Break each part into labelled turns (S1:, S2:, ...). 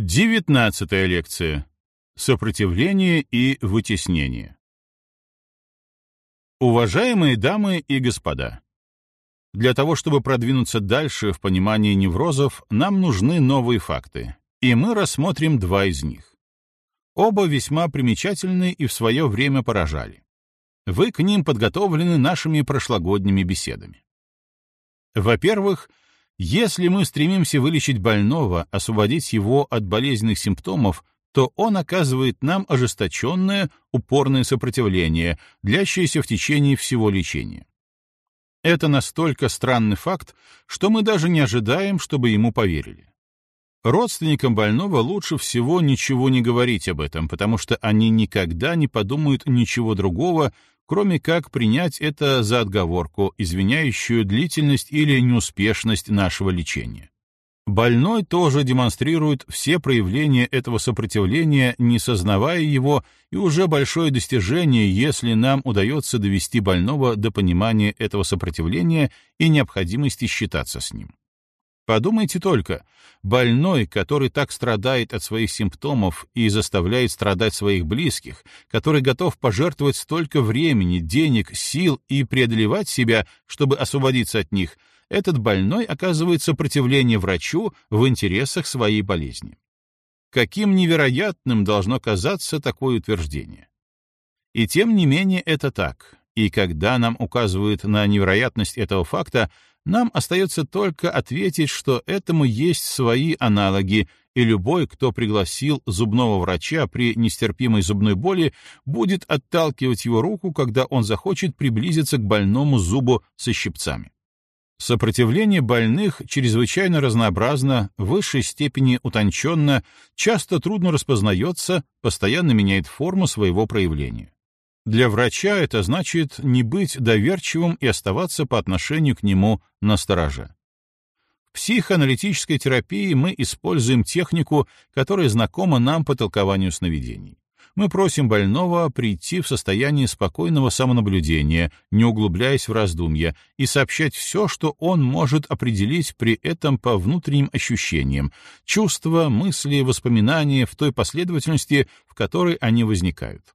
S1: Девятнадцатая лекция. Сопротивление и вытеснение. Уважаемые дамы и господа, для того, чтобы продвинуться дальше в понимании неврозов, нам нужны новые факты, и мы рассмотрим два из них. Оба весьма примечательны и в свое время поражали. Вы к ним подготовлены нашими прошлогодними беседами. Во-первых, если мы стремимся вылечить больного, освободить его от болезненных симптомов, то он оказывает нам ожесточенное, упорное сопротивление, длящееся в течение всего лечения. Это настолько странный факт, что мы даже не ожидаем, чтобы ему поверили. Родственникам больного лучше всего ничего не говорить об этом, потому что они никогда не подумают ничего другого, кроме как принять это за отговорку, извиняющую длительность или неуспешность нашего лечения. Больной тоже демонстрирует все проявления этого сопротивления, не сознавая его, и уже большое достижение, если нам удается довести больного до понимания этого сопротивления и необходимости считаться с ним. Подумайте только, больной, который так страдает от своих симптомов и заставляет страдать своих близких, который готов пожертвовать столько времени, денег, сил и преодолевать себя, чтобы освободиться от них, этот больной оказывает сопротивление врачу в интересах своей болезни. Каким невероятным должно казаться такое утверждение? И тем не менее это так, и когда нам указывают на невероятность этого факта, нам остается только ответить, что этому есть свои аналоги, и любой, кто пригласил зубного врача при нестерпимой зубной боли, будет отталкивать его руку, когда он захочет приблизиться к больному зубу со щипцами. Сопротивление больных чрезвычайно разнообразно, в высшей степени утонченно, часто трудно распознается, постоянно меняет форму своего проявления. Для врача это значит не быть доверчивым и оставаться по отношению к нему на стороже. В психоаналитической терапии мы используем технику, которая знакома нам по толкованию сновидений. Мы просим больного прийти в состояние спокойного самонаблюдения, не углубляясь в раздумья, и сообщать все, что он может определить при этом по внутренним ощущениям, чувства, мысли, воспоминания в той последовательности, в которой они возникают.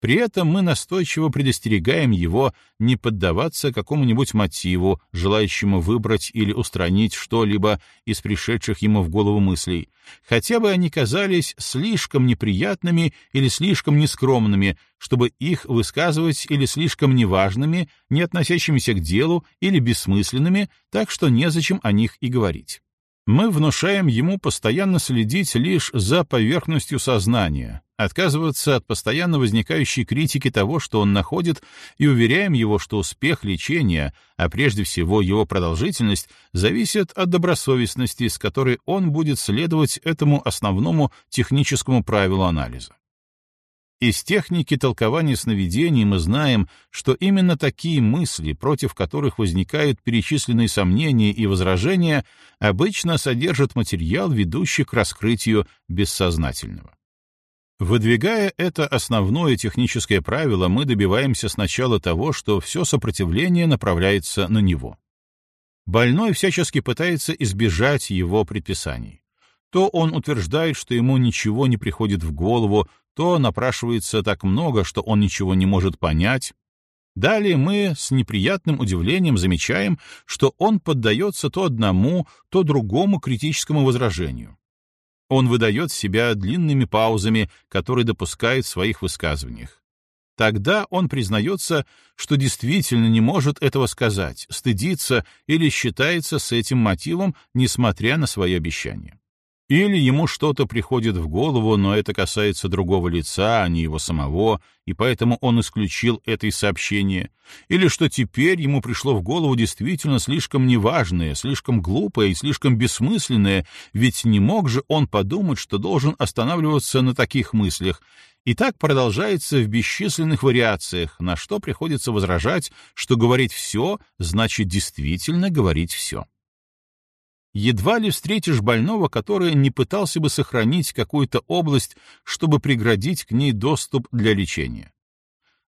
S1: При этом мы настойчиво предостерегаем его не поддаваться какому-нибудь мотиву, желающему выбрать или устранить что-либо из пришедших ему в голову мыслей, хотя бы они казались слишком неприятными или слишком нескромными, чтобы их высказывать или слишком неважными, не относящимися к делу или бессмысленными, так что незачем о них и говорить мы внушаем ему постоянно следить лишь за поверхностью сознания, отказываться от постоянно возникающей критики того, что он находит, и уверяем его, что успех лечения, а прежде всего его продолжительность, зависит от добросовестности, с которой он будет следовать этому основному техническому правилу анализа. Из техники толкования сновидений мы знаем, что именно такие мысли, против которых возникают перечисленные сомнения и возражения, обычно содержат материал, ведущий к раскрытию бессознательного. Выдвигая это основное техническое правило, мы добиваемся сначала того, что все сопротивление направляется на него. Больной всячески пытается избежать его предписаний то он утверждает, что ему ничего не приходит в голову, то напрашивается так много, что он ничего не может понять. Далее мы с неприятным удивлением замечаем, что он поддается то одному, то другому критическому возражению. Он выдает себя длинными паузами, которые допускает в своих высказываниях. Тогда он признается, что действительно не может этого сказать, стыдится или считается с этим мотивом, несмотря на свои обещания. Или ему что-то приходит в голову, но это касается другого лица, а не его самого, и поэтому он исключил это из сообщения. Или что теперь ему пришло в голову действительно слишком неважное, слишком глупое и слишком бессмысленное, ведь не мог же он подумать, что должен останавливаться на таких мыслях. И так продолжается в бесчисленных вариациях, на что приходится возражать, что говорить все значит действительно говорить все едва ли встретишь больного, который не пытался бы сохранить какую-то область, чтобы преградить к ней доступ для лечения.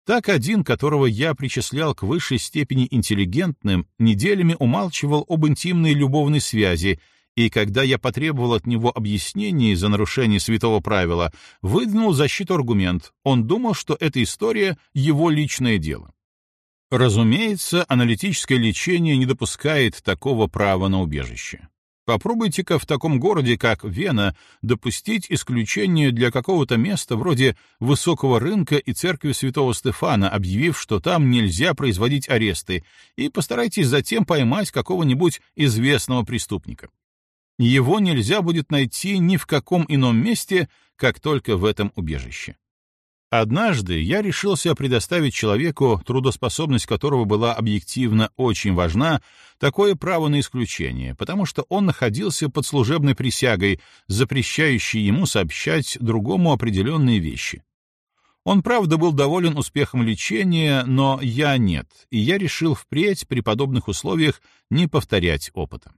S1: Так один, которого я причислял к высшей степени интеллигентным, неделями умалчивал об интимной любовной связи и когда я потребовал от него объяснений за нарушение святого правила, выдвинул защиту аргумент. Он думал, что эта история — его личное дело. Разумеется, аналитическое лечение не допускает такого права на убежище. Попробуйте-ка в таком городе, как Вена, допустить исключение для какого-то места вроде высокого рынка и церкви святого Стефана, объявив, что там нельзя производить аресты, и постарайтесь затем поймать какого-нибудь известного преступника. Его нельзя будет найти ни в каком ином месте, как только в этом убежище. Однажды я решился предоставить человеку, трудоспособность которого была объективно очень важна, такое право на исключение, потому что он находился под служебной присягой, запрещающей ему сообщать другому определенные вещи. Он, правда, был доволен успехом лечения, но я нет, и я решил впредь при подобных условиях не повторять опыта.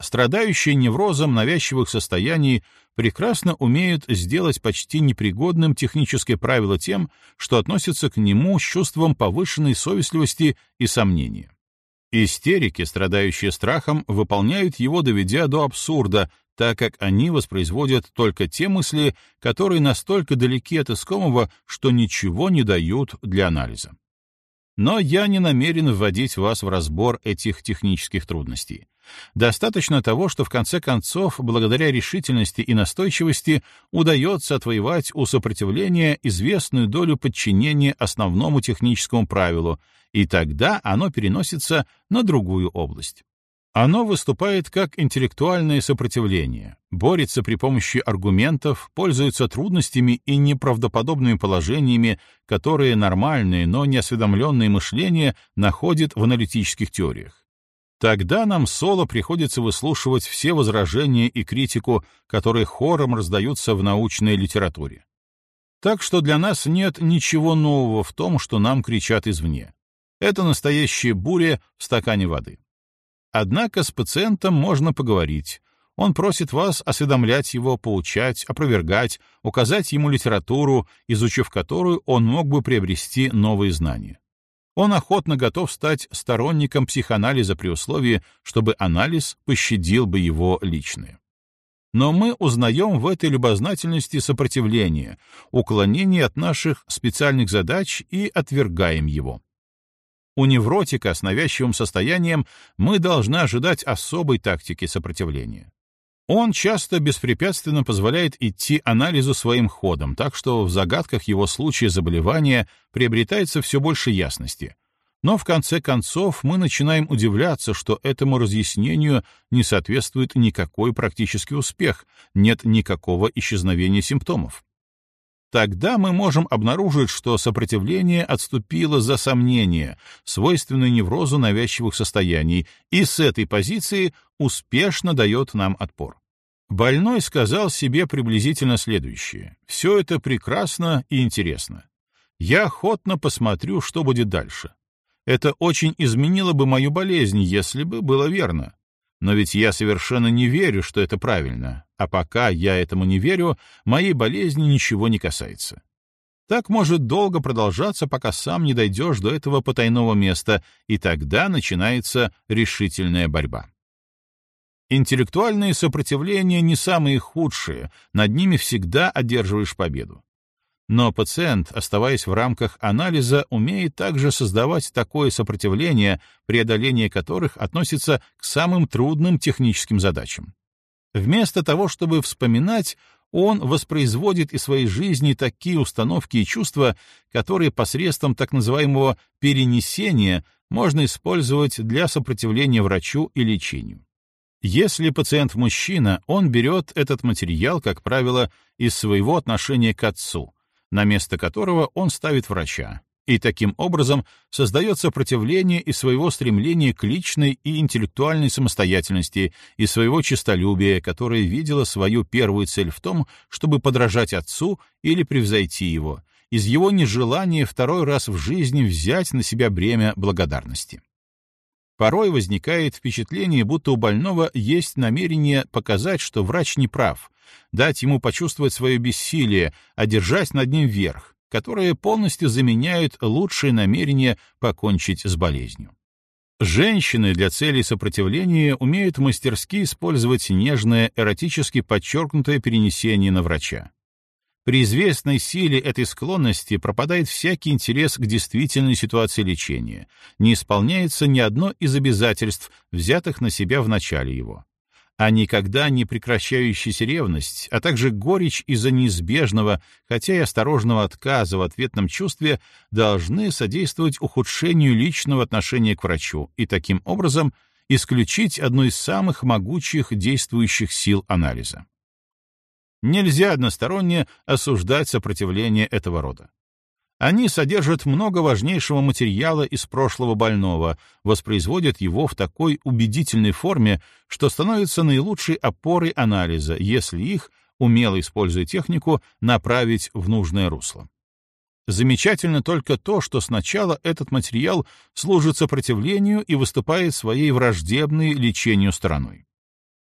S1: Страдающие неврозом навязчивых состояний прекрасно умеют сделать почти непригодным техническое правило тем, что относятся к нему с чувством повышенной совестливости и сомнения. Истерики, страдающие страхом, выполняют его, доведя до абсурда, так как они воспроизводят только те мысли, которые настолько далеки от искомого, что ничего не дают для анализа. Но я не намерен вводить вас в разбор этих технических трудностей. Достаточно того, что в конце концов, благодаря решительности и настойчивости, удается отвоевать у сопротивления известную долю подчинения основному техническому правилу, и тогда оно переносится на другую область. Оно выступает как интеллектуальное сопротивление, борется при помощи аргументов, пользуется трудностями и неправдоподобными положениями, которые нормальное, но неосведомленное мышление находит в аналитических теориях. Тогда нам соло приходится выслушивать все возражения и критику, которые хором раздаются в научной литературе. Так что для нас нет ничего нового в том, что нам кричат извне. Это настоящая буря в стакане воды. Однако с пациентом можно поговорить. Он просит вас осведомлять его, поучать, опровергать, указать ему литературу, изучив которую он мог бы приобрести новые знания. Он охотно готов стать сторонником психоанализа при условии, чтобы анализ пощадил бы его личное. Но мы узнаем в этой любознательности сопротивление, уклонение от наших специальных задач и отвергаем его. У невротика с навязчивым состоянием мы должны ожидать особой тактики сопротивления. Он часто беспрепятственно позволяет идти анализу своим ходом, так что в загадках его случая заболевания приобретается все больше ясности. Но в конце концов мы начинаем удивляться, что этому разъяснению не соответствует никакой практический успех, нет никакого исчезновения симптомов. Тогда мы можем обнаружить, что сопротивление отступило за сомнение, свойственное неврозу навязчивых состояний, и с этой позиции успешно дает нам отпор. Больной сказал себе приблизительно следующее. «Все это прекрасно и интересно. Я охотно посмотрю, что будет дальше. Это очень изменило бы мою болезнь, если бы было верно. Но ведь я совершенно не верю, что это правильно, а пока я этому не верю, моей болезни ничего не касается. Так может долго продолжаться, пока сам не дойдешь до этого потайного места, и тогда начинается решительная борьба. Интеллектуальные сопротивления не самые худшие, над ними всегда одерживаешь победу. Но пациент, оставаясь в рамках анализа, умеет также создавать такое сопротивление, преодоление которых относится к самым трудным техническим задачам. Вместо того, чтобы вспоминать, он воспроизводит из своей жизни такие установки и чувства, которые посредством так называемого перенесения можно использовать для сопротивления врачу и лечению. Если пациент мужчина, он берет этот материал, как правило, из своего отношения к отцу, на место которого он ставит врача, и таким образом создает сопротивление и своего стремления к личной и интеллектуальной самостоятельности, и своего честолюбия, которое видело свою первую цель в том, чтобы подражать отцу или превзойти его, из его нежелания второй раз в жизни взять на себя бремя благодарности. Порой возникает впечатление, будто у больного есть намерение показать, что врач не прав, дать ему почувствовать свое бессилие, одержать над ним верх, которые полностью заменяют лучшие намерения покончить с болезнью. Женщины для целей сопротивления умеют мастерски использовать нежное, эротически подчеркнутое перенесение на врача. При известной силе этой склонности пропадает всякий интерес к действительной ситуации лечения, не исполняется ни одно из обязательств, взятых на себя в начале его а никогда не прекращающаяся ревность, а также горечь из-за неизбежного, хотя и осторожного отказа в ответном чувстве должны содействовать ухудшению личного отношения к врачу и таким образом исключить одну из самых могучих действующих сил анализа. Нельзя односторонне осуждать сопротивление этого рода. Они содержат много важнейшего материала из прошлого больного, воспроизводят его в такой убедительной форме, что становятся наилучшей опорой анализа, если их, умело используя технику, направить в нужное русло. Замечательно только то, что сначала этот материал служит сопротивлению и выступает своей враждебной лечению стороной.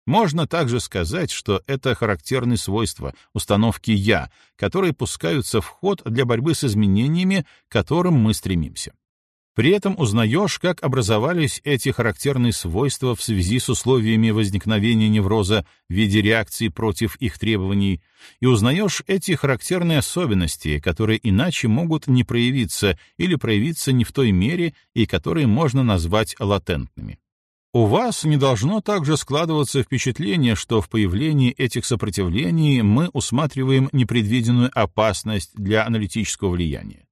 S1: Можно также сказать, что это характерные свойства установки «я», которые пускаются в ход для борьбы с изменениями, к которым мы стремимся. При этом узнаешь, как образовались эти характерные свойства в связи с условиями возникновения невроза в виде реакции против их требований, и узнаешь эти характерные особенности, которые иначе могут не проявиться или проявиться не в той мере и которые можно назвать латентными. У вас не должно также складываться впечатление, что в появлении этих сопротивлений мы усматриваем непредвиденную опасность для аналитического влияния.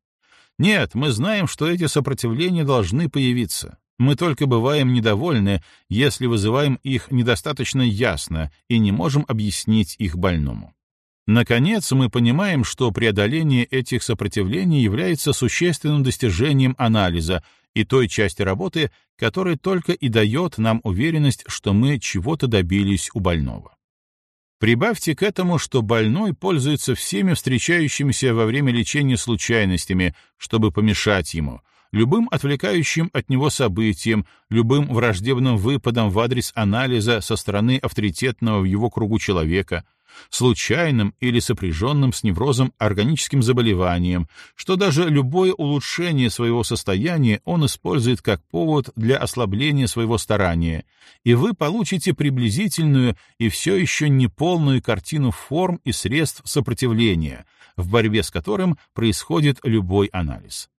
S1: Нет, мы знаем, что эти сопротивления должны появиться. Мы только бываем недовольны, если вызываем их недостаточно ясно и не можем объяснить их больному. Наконец, мы понимаем, что преодоление этих сопротивлений является существенным достижением анализа и той части работы, которая только и дает нам уверенность, что мы чего-то добились у больного. Прибавьте к этому, что больной пользуется всеми встречающимися во время лечения случайностями, чтобы помешать ему, любым отвлекающим от него событием, любым враждебным выпадом в адрес анализа со стороны авторитетного в его кругу человека — случайным или сопряженным с неврозом органическим заболеванием, что даже любое улучшение своего состояния он использует как повод для ослабления своего старания, и вы получите приблизительную и все еще неполную картину форм и средств сопротивления, в борьбе с которым происходит любой анализ.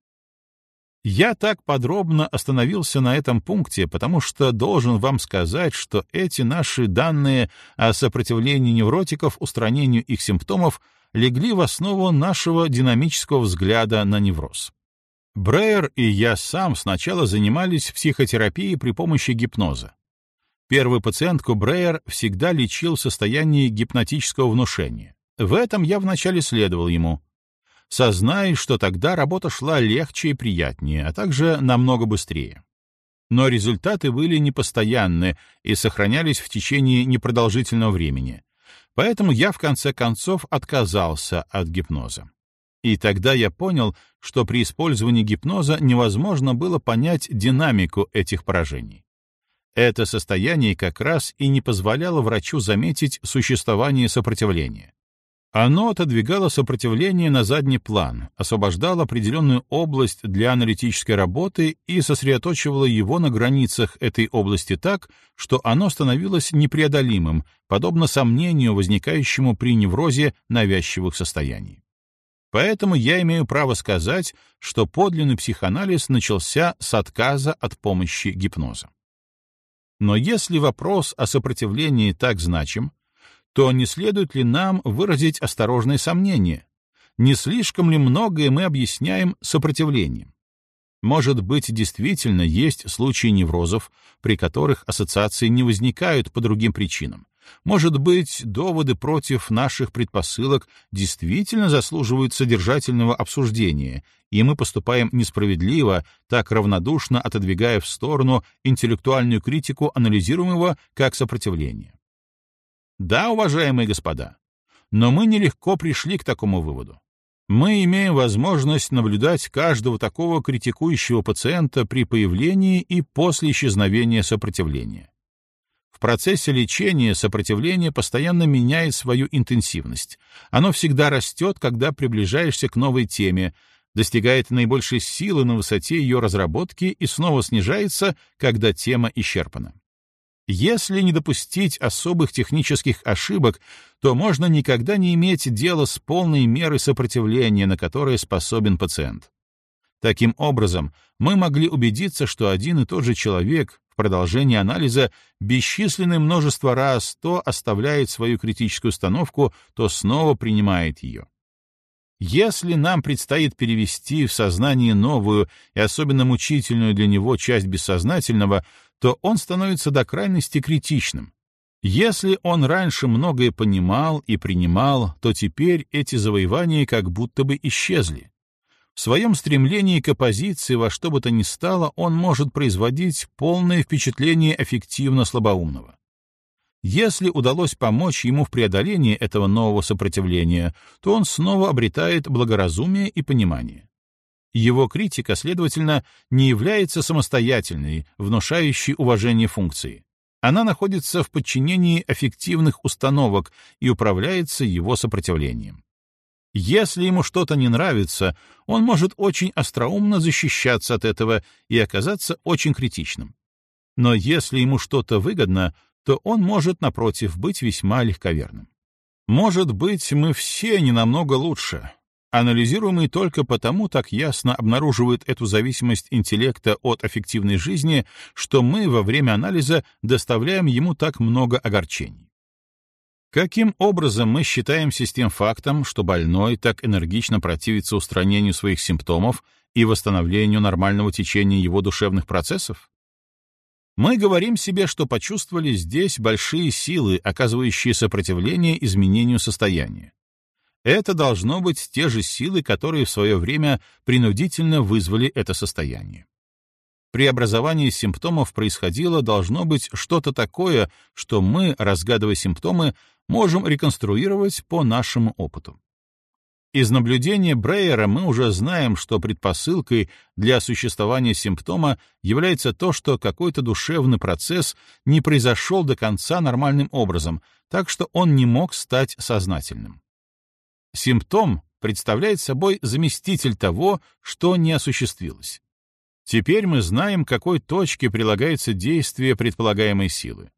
S1: Я так подробно остановился на этом пункте, потому что должен вам сказать, что эти наши данные о сопротивлении невротиков устранению их симптомов легли в основу нашего динамического взгляда на невроз. Брейер и я сам сначала занимались психотерапией при помощи гипноза. Первую пациентку Брейер всегда лечил в состоянии гипнотического внушения. В этом я вначале следовал ему — сознай, что тогда работа шла легче и приятнее, а также намного быстрее. Но результаты были непостоянны и сохранялись в течение непродолжительного времени. Поэтому я в конце концов отказался от гипноза. И тогда я понял, что при использовании гипноза невозможно было понять динамику этих поражений. Это состояние как раз и не позволяло врачу заметить существование сопротивления. Оно отодвигало сопротивление на задний план, освобождало определенную область для аналитической работы и сосредоточивало его на границах этой области так, что оно становилось непреодолимым, подобно сомнению, возникающему при неврозе навязчивых состояний. Поэтому я имею право сказать, что подлинный психоанализ начался с отказа от помощи гипноза. Но если вопрос о сопротивлении так значим, то не следует ли нам выразить осторожное сомнение? Не слишком ли многое мы объясняем сопротивлением? Может быть, действительно есть случаи неврозов, при которых ассоциации не возникают по другим причинам. Может быть, доводы против наших предпосылок действительно заслуживают содержательного обсуждения, и мы поступаем несправедливо, так равнодушно отодвигая в сторону интеллектуальную критику анализируемого как сопротивление. Да, уважаемые господа, но мы нелегко пришли к такому выводу. Мы имеем возможность наблюдать каждого такого критикующего пациента при появлении и после исчезновения сопротивления. В процессе лечения сопротивление постоянно меняет свою интенсивность. Оно всегда растет, когда приближаешься к новой теме, достигает наибольшей силы на высоте ее разработки и снова снижается, когда тема исчерпана. Если не допустить особых технических ошибок, то можно никогда не иметь дела с полной мерой сопротивления, на которое способен пациент. Таким образом, мы могли убедиться, что один и тот же человек в продолжении анализа бесчисленное множество раз то оставляет свою критическую установку, то снова принимает ее. Если нам предстоит перевести в сознание новую и особенно мучительную для него часть бессознательного, то он становится до крайности критичным. Если он раньше многое понимал и принимал, то теперь эти завоевания как будто бы исчезли. В своем стремлении к оппозиции во что бы то ни стало он может производить полное впечатление эффективно слабоумного. Если удалось помочь ему в преодолении этого нового сопротивления, то он снова обретает благоразумие и понимание. Его критика, следовательно, не является самостоятельной, внушающей уважение функции. Она находится в подчинении эффективных установок и управляется его сопротивлением. Если ему что-то не нравится, он может очень остроумно защищаться от этого и оказаться очень критичным. Но если ему что-то выгодно, то он может, напротив, быть весьма легковерным. Может быть, мы все не намного лучше. Анализируемый только потому так ясно обнаруживает эту зависимость интеллекта от аффективной жизни, что мы во время анализа доставляем ему так много огорчений. Каким образом мы считаемся с фактом, что больной так энергично противится устранению своих симптомов и восстановлению нормального течения его душевных процессов? Мы говорим себе, что почувствовали здесь большие силы, оказывающие сопротивление изменению состояния. Это должно быть те же силы, которые в свое время принудительно вызвали это состояние. При образовании симптомов происходило должно быть что-то такое, что мы, разгадывая симптомы, можем реконструировать по нашему опыту. Из наблюдения Брейера мы уже знаем, что предпосылкой для существования симптома является то, что какой-то душевный процесс не произошел до конца нормальным образом, так что он не мог стать сознательным. Симптом представляет собой заместитель того, что не осуществилось. Теперь мы знаем, к какой точке прилагается действие предполагаемой силы.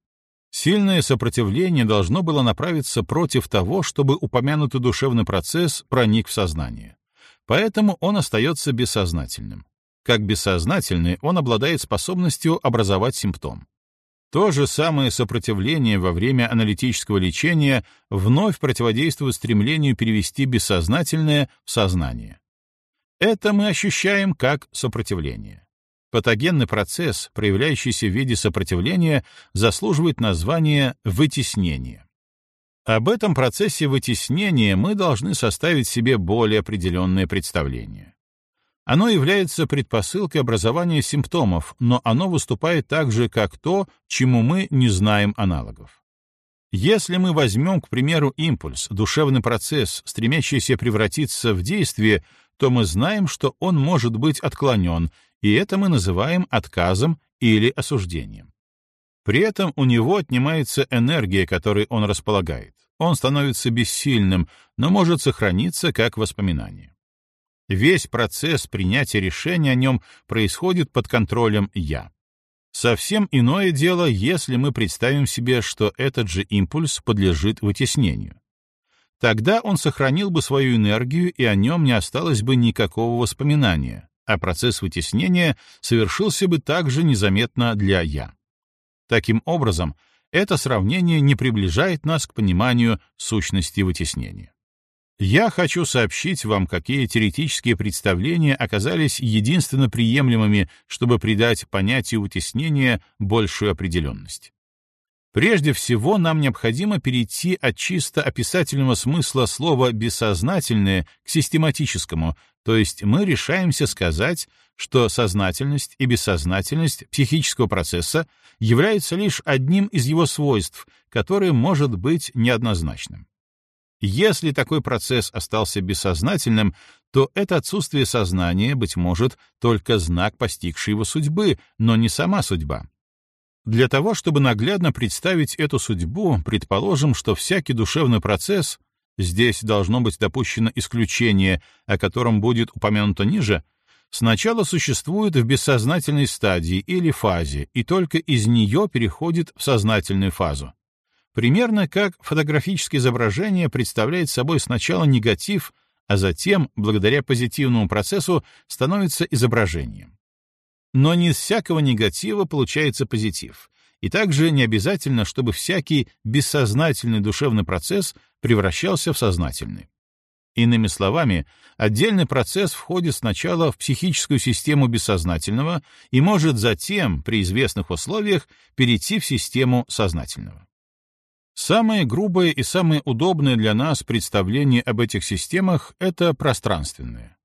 S1: Сильное сопротивление должно было направиться против того, чтобы упомянутый душевный процесс проник в сознание. Поэтому он остается бессознательным. Как бессознательный, он обладает способностью образовать симптом. То же самое сопротивление во время аналитического лечения вновь противодействует стремлению перевести бессознательное в сознание. Это мы ощущаем как сопротивление. Патогенный процесс, проявляющийся в виде сопротивления, заслуживает названия вытеснение. Об этом процессе вытеснения мы должны составить себе более определенное представление. Оно является предпосылкой образования симптомов, но оно выступает также как то, чему мы не знаем аналогов. Если мы возьмем, к примеру, импульс, душевный процесс, стремящийся превратиться в действие, то мы знаем, что он может быть отклонен, и это мы называем отказом или осуждением. При этом у него отнимается энергия, которой он располагает. Он становится бессильным, но может сохраниться как воспоминание. Весь процесс принятия решения о нем происходит под контролем «я». Совсем иное дело, если мы представим себе, что этот же импульс подлежит вытеснению. Тогда он сохранил бы свою энергию, и о нем не осталось бы никакого воспоминания, а процесс вытеснения совершился бы также незаметно для «я». Таким образом, это сравнение не приближает нас к пониманию сущности вытеснения. Я хочу сообщить вам, какие теоретические представления оказались единственно приемлемыми, чтобы придать понятию вытеснения большую определенность. Прежде всего, нам необходимо перейти от чисто описательного смысла слова «бессознательное» к систематическому, то есть мы решаемся сказать, что сознательность и бессознательность психического процесса являются лишь одним из его свойств, которое может быть неоднозначным. Если такой процесс остался бессознательным, то это отсутствие сознания, быть может, только знак постигшей его судьбы, но не сама судьба. Для того, чтобы наглядно представить эту судьбу, предположим, что всякий душевный процесс здесь должно быть допущено исключение, о котором будет упомянуто ниже, сначала существует в бессознательной стадии или фазе, и только из нее переходит в сознательную фазу. Примерно как фотографическое изображение представляет собой сначала негатив, а затем, благодаря позитивному процессу, становится изображением. Но не из всякого негатива получается позитив, и также не обязательно, чтобы всякий бессознательный душевный процесс превращался в сознательный. Иными словами, отдельный процесс входит сначала в психическую систему бессознательного и может затем, при известных условиях, перейти в систему сознательного. Самое грубое и самое удобное для нас представление об этих системах — это пространственное.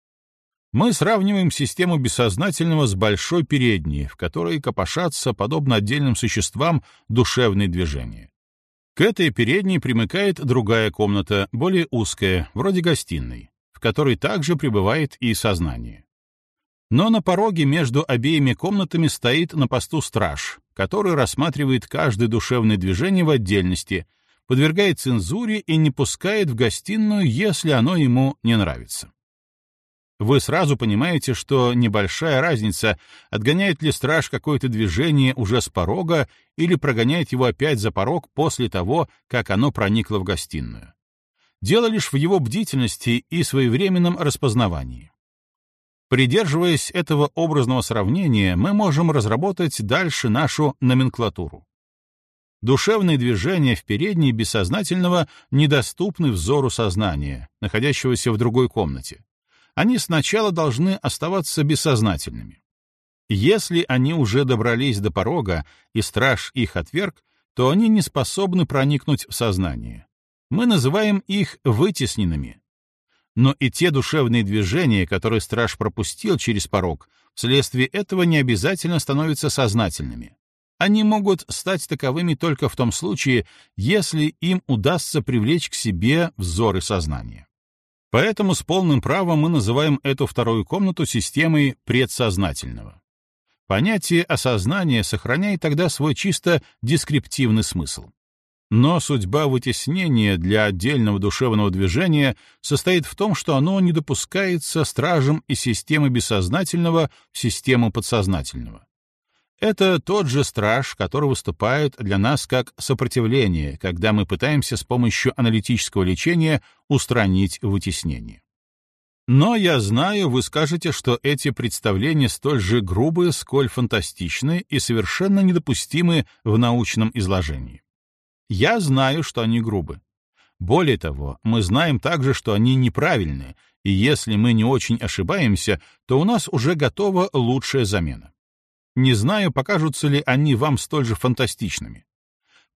S1: Мы сравниваем систему бессознательного с большой передней, в которой копошатся, подобно отдельным существам, душевные движения. К этой передней примыкает другая комната, более узкая, вроде гостиной, в которой также пребывает и сознание. Но на пороге между обеими комнатами стоит на посту страж, который рассматривает каждое душевное движение в отдельности, подвергает цензуре и не пускает в гостиную, если оно ему не нравится вы сразу понимаете, что небольшая разница, отгоняет ли страж какое-то движение уже с порога или прогоняет его опять за порог после того, как оно проникло в гостиную. Дело лишь в его бдительности и своевременном распознавании. Придерживаясь этого образного сравнения, мы можем разработать дальше нашу номенклатуру. Душевные движения в передней бессознательного недоступны взору сознания, находящегося в другой комнате они сначала должны оставаться бессознательными. Если они уже добрались до порога, и страж их отверг, то они не способны проникнуть в сознание. Мы называем их вытесненными. Но и те душевные движения, которые страж пропустил через порог, вследствие этого не обязательно становятся сознательными. Они могут стать таковыми только в том случае, если им удастся привлечь к себе взоры сознания. Поэтому с полным правом мы называем эту вторую комнату системой предсознательного. Понятие осознания сохраняет тогда свой чисто дескриптивный смысл. Но судьба вытеснения для отдельного душевного движения состоит в том, что оно не допускается стражем из системы бессознательного в систему подсознательного. Это тот же страж, который выступает для нас как сопротивление, когда мы пытаемся с помощью аналитического лечения устранить вытеснение. Но я знаю, вы скажете, что эти представления столь же грубые, сколь фантастичны и совершенно недопустимы в научном изложении. Я знаю, что они грубы. Более того, мы знаем также, что они неправильны, и если мы не очень ошибаемся, то у нас уже готова лучшая замена. Не знаю, покажутся ли они вам столь же фантастичными.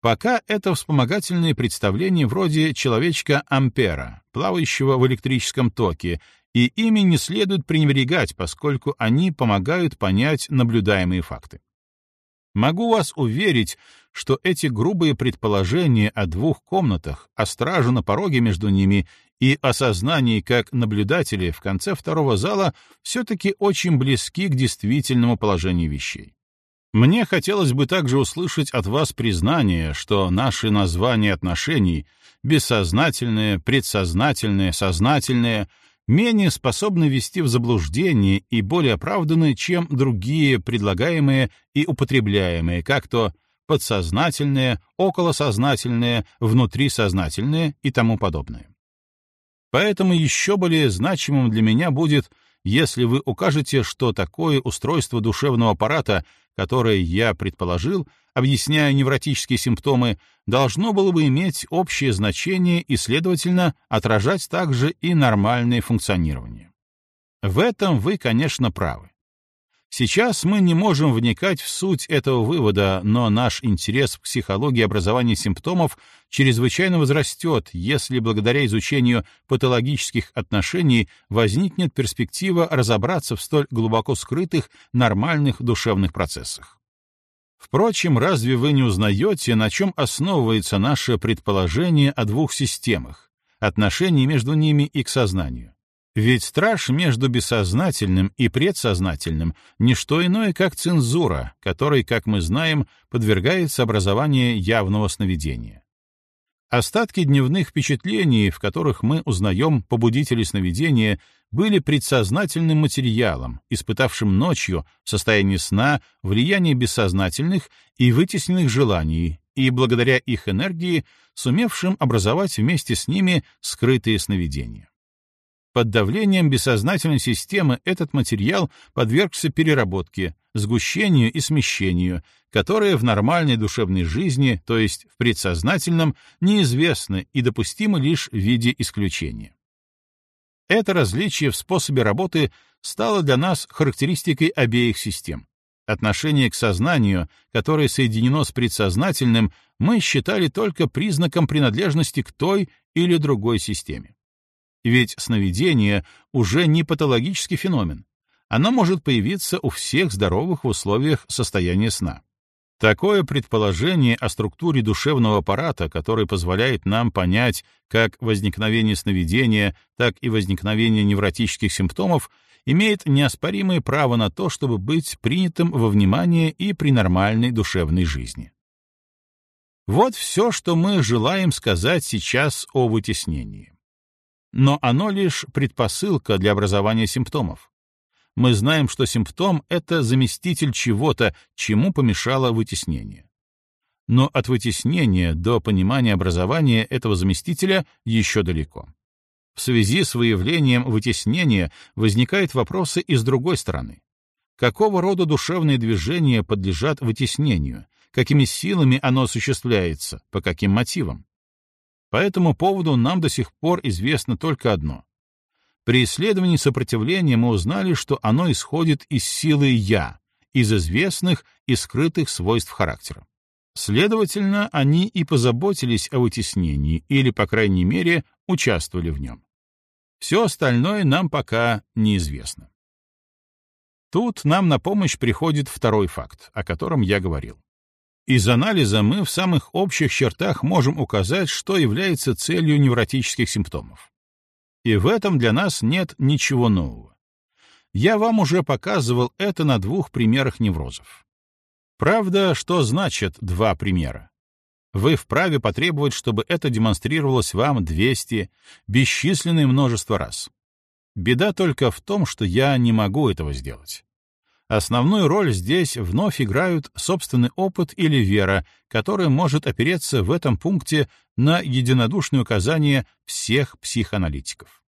S1: Пока это вспомогательные представления вроде человечка Ампера, плавающего в электрическом токе, и ими не следует пренебрегать, поскольку они помогают понять наблюдаемые факты. Могу вас уверить, что эти грубые предположения о двух комнатах, о страже на пороге между ними и осознании как наблюдатели в конце второго зала все-таки очень близки к действительному положению вещей. Мне хотелось бы также услышать от вас признание, что наши названия отношений — бессознательное, предсознательное, сознательное — менее способны ввести в заблуждение и более оправданы, чем другие предлагаемые и употребляемые, как то подсознательное, околосознательное, внутрисознательное и тому подобное. Поэтому еще более значимым для меня будет, если вы укажете, что такое устройство душевного аппарата, которое я предположил, объясняя невротические симптомы, должно было бы иметь общее значение и, следовательно, отражать также и нормальное функционирование. В этом вы, конечно, правы. Сейчас мы не можем вникать в суть этого вывода, но наш интерес к психологии образования симптомов чрезвычайно возрастет, если благодаря изучению патологических отношений возникнет перспектива разобраться в столь глубоко скрытых нормальных душевных процессах. Впрочем, разве вы не узнаете, на чем основывается наше предположение о двух системах, отношении между ними и к сознанию? Ведь страж между бессознательным и предсознательным — не что иное, как цензура, которой, как мы знаем, подвергается образование явного сновидения. Остатки дневных впечатлений, в которых мы узнаем побудители сновидения, были предсознательным материалом, испытавшим ночью в состоянии сна влияние бессознательных и вытесненных желаний, и благодаря их энергии сумевшим образовать вместе с ними скрытые сновидения. Под давлением бессознательной системы этот материал подвергся переработке, сгущению и смещению, которые в нормальной душевной жизни, то есть в предсознательном, неизвестны и допустимы лишь в виде исключения. Это различие в способе работы стало для нас характеристикой обеих систем. Отношение к сознанию, которое соединено с предсознательным, мы считали только признаком принадлежности к той или другой системе. Ведь сновидение уже не патологический феномен. Оно может появиться у всех здоровых в условиях состояния сна. Такое предположение о структуре душевного аппарата, который позволяет нам понять как возникновение сновидения, так и возникновение невротических симптомов, имеет неоспоримое право на то, чтобы быть принятым во внимание и при нормальной душевной жизни. Вот все, что мы желаем сказать сейчас о вытеснении но оно лишь предпосылка для образования симптомов. Мы знаем, что симптом — это заместитель чего-то, чему помешало вытеснение. Но от вытеснения до понимания образования этого заместителя еще далеко. В связи с выявлением вытеснения возникают вопросы и с другой стороны. Какого рода душевные движения подлежат вытеснению, какими силами оно осуществляется, по каким мотивам? По этому поводу нам до сих пор известно только одно. При исследовании сопротивления мы узнали, что оно исходит из силы «я», из известных и скрытых свойств характера. Следовательно, они и позаботились о вытеснении, или, по крайней мере, участвовали в нем. Все остальное нам пока неизвестно. Тут нам на помощь приходит второй факт, о котором я говорил. Из анализа мы в самых общих чертах можем указать, что является целью невротических симптомов. И в этом для нас нет ничего нового. Я вам уже показывал это на двух примерах неврозов. Правда, что значит два примера? Вы вправе потребовать, чтобы это демонстрировалось вам 200, бесчисленное множество раз. Беда только в том, что я не могу этого сделать. Основную роль здесь вновь играют собственный опыт или вера, которая может опереться в этом пункте на единодушные указания всех психоаналитиков.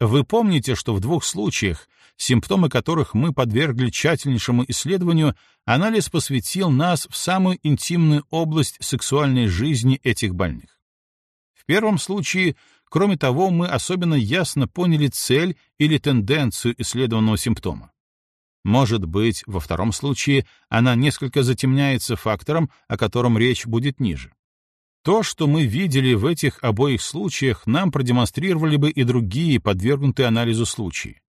S1: Вы помните, что в двух случаях, симптомы которых мы подвергли тщательнейшему исследованию, анализ посвятил нас в самую интимную область сексуальной жизни этих больных. В первом случае, кроме того, мы особенно ясно поняли цель или тенденцию исследованного симптома. Может быть, во втором случае она несколько затемняется фактором, о котором речь будет ниже. То, что мы видели в этих обоих случаях, нам продемонстрировали бы и другие подвергнутые анализу случаи.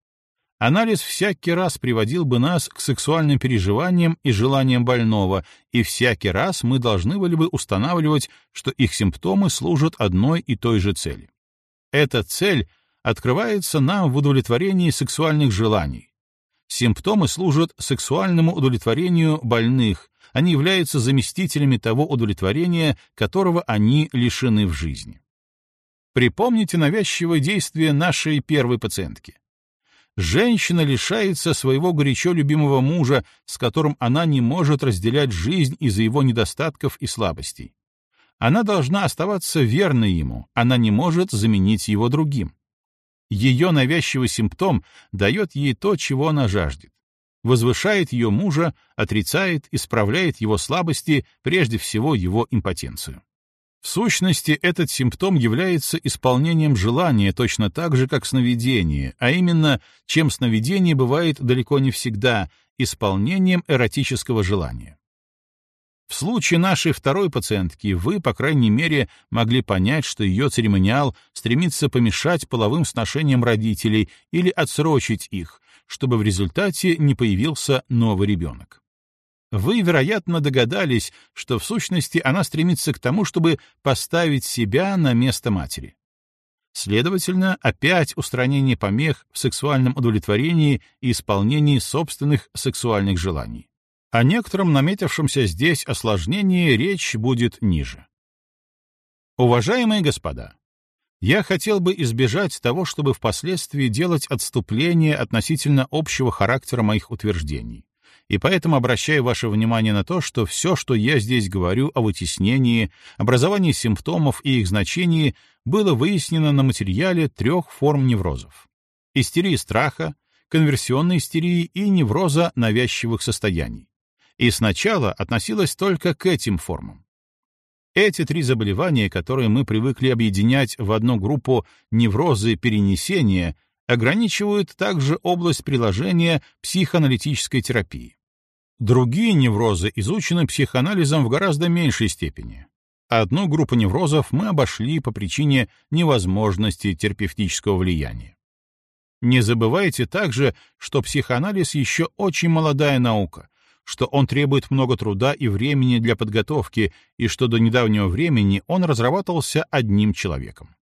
S1: Анализ всякий раз приводил бы нас к сексуальным переживаниям и желаниям больного, и всякий раз мы должны были бы устанавливать, что их симптомы служат одной и той же цели. Эта цель открывается нам в удовлетворении сексуальных желаний, Симптомы служат сексуальному удовлетворению больных, они являются заместителями того удовлетворения, которого они лишены в жизни. Припомните навязчивое действие нашей первой пациентки. Женщина лишается своего горячо любимого мужа, с которым она не может разделять жизнь из-за его недостатков и слабостей. Она должна оставаться верной ему, она не может заменить его другим. Ее навязчивый симптом дает ей то, чего она жаждет. Возвышает ее мужа, отрицает, исправляет его слабости, прежде всего его импотенцию. В сущности, этот симптом является исполнением желания точно так же, как сновидение, а именно, чем сновидение бывает далеко не всегда, исполнением эротического желания. В случае нашей второй пациентки вы, по крайней мере, могли понять, что ее церемониал стремится помешать половым сношениям родителей или отсрочить их, чтобы в результате не появился новый ребенок. Вы, вероятно, догадались, что в сущности она стремится к тому, чтобы поставить себя на место матери. Следовательно, опять устранение помех в сексуальном удовлетворении и исполнении собственных сексуальных желаний. О некотором наметившемся здесь осложнении речь будет ниже. Уважаемые господа, я хотел бы избежать того, чтобы впоследствии делать отступление относительно общего характера моих утверждений. И поэтому обращаю ваше внимание на то, что все, что я здесь говорю о вытеснении, образовании симптомов и их значении, было выяснено на материале трех форм неврозов. Истерии страха, конверсионной истерии и невроза навязчивых состояний. И сначала относилось только к этим формам. Эти три заболевания, которые мы привыкли объединять в одну группу неврозы перенесения, ограничивают также область приложения психоаналитической терапии. Другие неврозы изучены психоанализом в гораздо меньшей степени. Одну группу неврозов мы обошли по причине невозможности терапевтического влияния. Не забывайте также, что психоанализ еще очень молодая наука, что он требует много труда и времени для подготовки, и что до недавнего времени он разрабатывался одним человеком.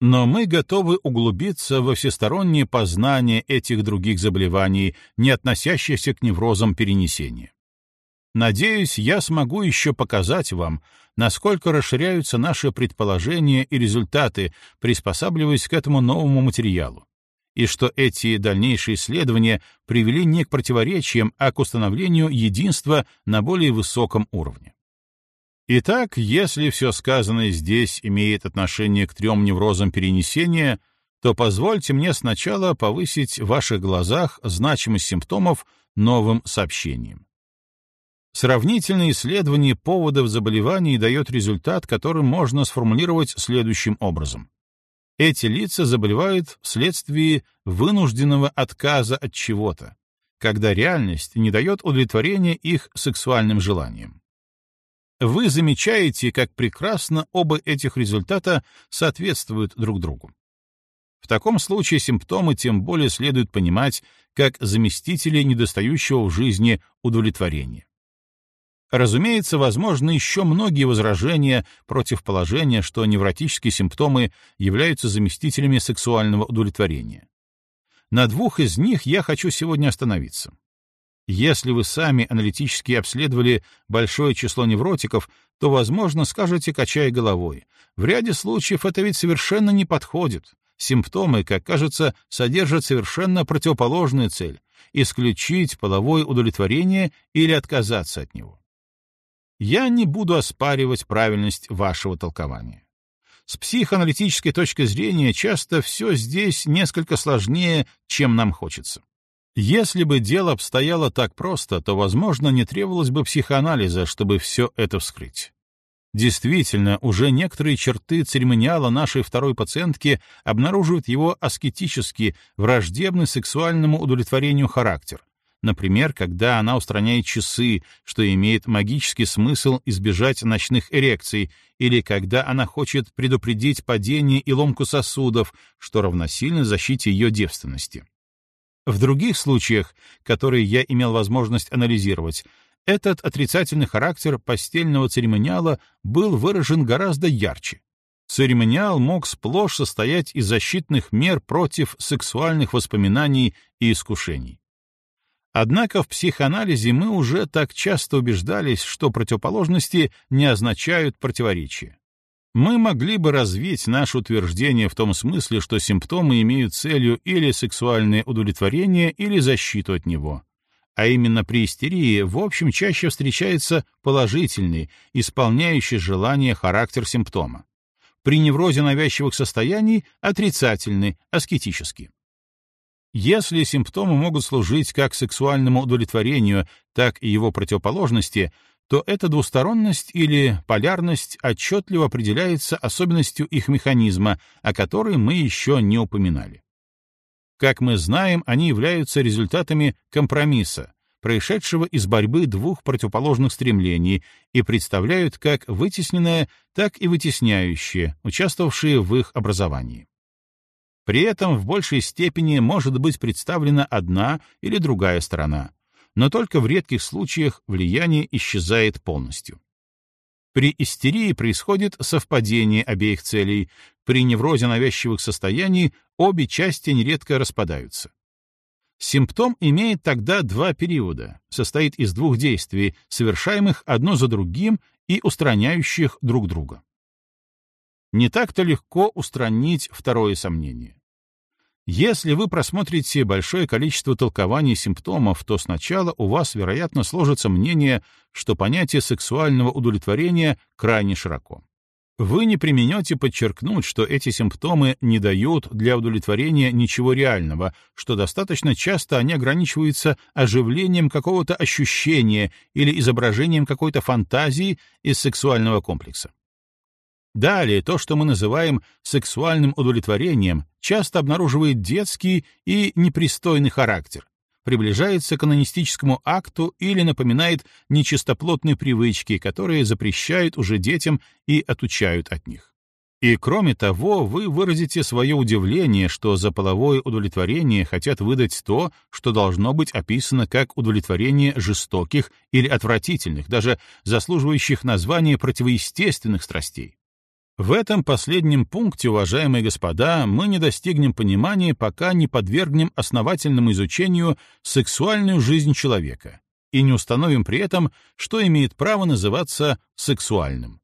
S1: Но мы готовы углубиться во всестороннее познание этих других заболеваний, не относящихся к неврозам перенесения. Надеюсь, я смогу еще показать вам, насколько расширяются наши предположения и результаты, приспосабливаясь к этому новому материалу, и что эти дальнейшие исследования привели не к противоречиям, а к установлению единства на более высоком уровне. Итак, если все сказанное здесь имеет отношение к трем неврозам перенесения, то позвольте мне сначала повысить в ваших глазах значимость симптомов новым сообщением. Сравнительное исследование поводов заболеваний дает результат, который можно сформулировать следующим образом. Эти лица заболевают вследствие вынужденного отказа от чего-то, когда реальность не дает удовлетворения их сексуальным желаниям. Вы замечаете, как прекрасно оба этих результата соответствуют друг другу. В таком случае симптомы тем более следует понимать как заместители недостающего в жизни удовлетворения. Разумеется, возможны еще многие возражения против положения, что невротические симптомы являются заместителями сексуального удовлетворения. На двух из них я хочу сегодня остановиться. Если вы сами аналитически обследовали большое число невротиков, то, возможно, скажете, качая головой, в ряде случаев это ведь совершенно не подходит. Симптомы, как кажется, содержат совершенно противоположную цель — исключить половое удовлетворение или отказаться от него. Я не буду оспаривать правильность вашего толкования. С психоаналитической точки зрения часто все здесь несколько сложнее, чем нам хочется. Если бы дело обстояло так просто, то, возможно, не требовалось бы психоанализа, чтобы все это вскрыть. Действительно, уже некоторые черты церемониала нашей второй пациентки обнаруживают его аскетический, враждебный сексуальному удовлетворению характер, Например, когда она устраняет часы, что имеет магический смысл избежать ночных эрекций, или когда она хочет предупредить падение и ломку сосудов, что равносильно защите ее девственности. В других случаях, которые я имел возможность анализировать, этот отрицательный характер постельного церемониала был выражен гораздо ярче. Церемониал мог сплошь состоять из защитных мер против сексуальных воспоминаний и искушений. Однако в психоанализе мы уже так часто убеждались, что противоположности не означают противоречия. Мы могли бы развить наше утверждение в том смысле, что симптомы имеют целью или сексуальное удовлетворение, или защиту от него. А именно при истерии в общем чаще встречается положительный, исполняющий желание характер симптома. При неврозе навязчивых состояний — отрицательный, аскетический. Если симптомы могут служить как сексуальному удовлетворению, так и его противоположности, то эта двусторонность или полярность отчетливо определяется особенностью их механизма, о которой мы еще не упоминали. Как мы знаем, они являются результатами компромисса, происшедшего из борьбы двух противоположных стремлений и представляют как вытесненное, так и вытесняющее, участвовавшие в их образовании. При этом в большей степени может быть представлена одна или другая сторона, но только в редких случаях влияние исчезает полностью. При истерии происходит совпадение обеих целей, при неврозе навязчивых состояний обе части нередко распадаются. Симптом имеет тогда два периода, состоит из двух действий, совершаемых одно за другим и устраняющих друг друга. Не так-то легко устранить второе сомнение. Если вы просмотрите большое количество толкований симптомов, то сначала у вас, вероятно, сложится мнение, что понятие сексуального удовлетворения крайне широко. Вы не применете подчеркнуть, что эти симптомы не дают для удовлетворения ничего реального, что достаточно часто они ограничиваются оживлением какого-то ощущения или изображением какой-то фантазии из сексуального комплекса. Далее, то, что мы называем сексуальным удовлетворением, часто обнаруживает детский и непристойный характер, приближается к анонистическому акту или напоминает нечистоплотные привычки, которые запрещают уже детям и отучают от них. И кроме того, вы выразите свое удивление, что за половое удовлетворение хотят выдать то, что должно быть описано как удовлетворение жестоких или отвратительных, даже заслуживающих названия противоестественных страстей. В этом последнем пункте, уважаемые господа, мы не достигнем понимания, пока не подвергнем основательному изучению сексуальную жизнь человека и не установим при этом, что имеет право называться сексуальным.